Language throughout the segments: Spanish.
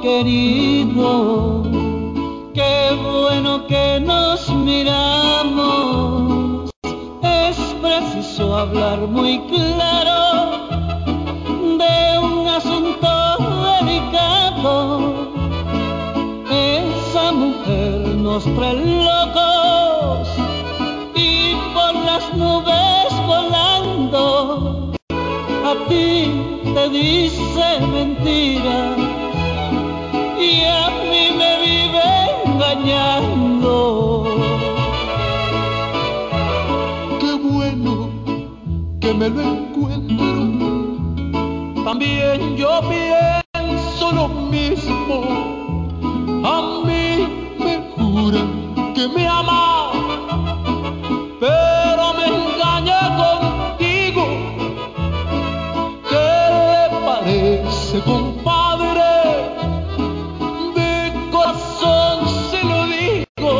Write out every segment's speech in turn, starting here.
querido, qué bueno que nos miramos. Es preciso hablar muy claro de un asunto delicado. Esa mujer nos trae locos y por las nubes volando a ti te dice mentira También yo pienso lo mismo. A mí me jura que me ama, pero me engaña contigo. ¿Qué le parece, compadre? De corazón se lo digo.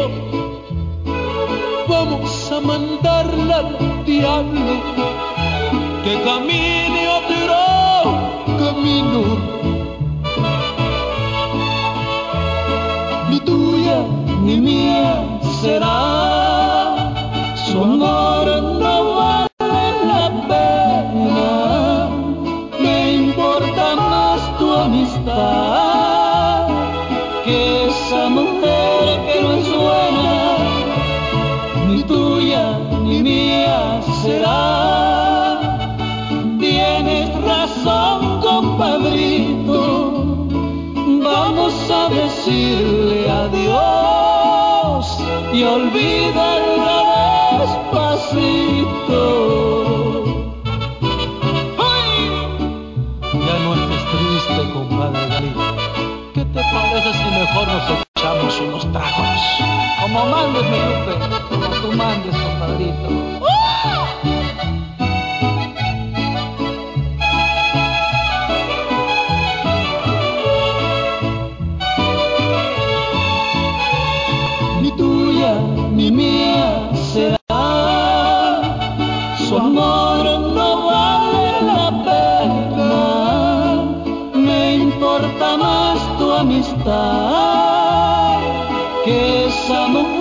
Vamos a mandarla al diablo que camine ni mía será, su amor no vale la pena, me importa más tu amistad que esa mujer que no es buena, ni tuya ni mía será. Tienes razón, compadrito. Vamos a adiós y olvidarla despacito. ¡Ay! Ya no estés triste, compadre. ¿Qué te parece si mejor nos echamos unos tragos? Como mandes, mi Lupe, como tú mandes, compadrito. Ni mía será, su amor no vale la pena, me importa más tu amistad que esa mujer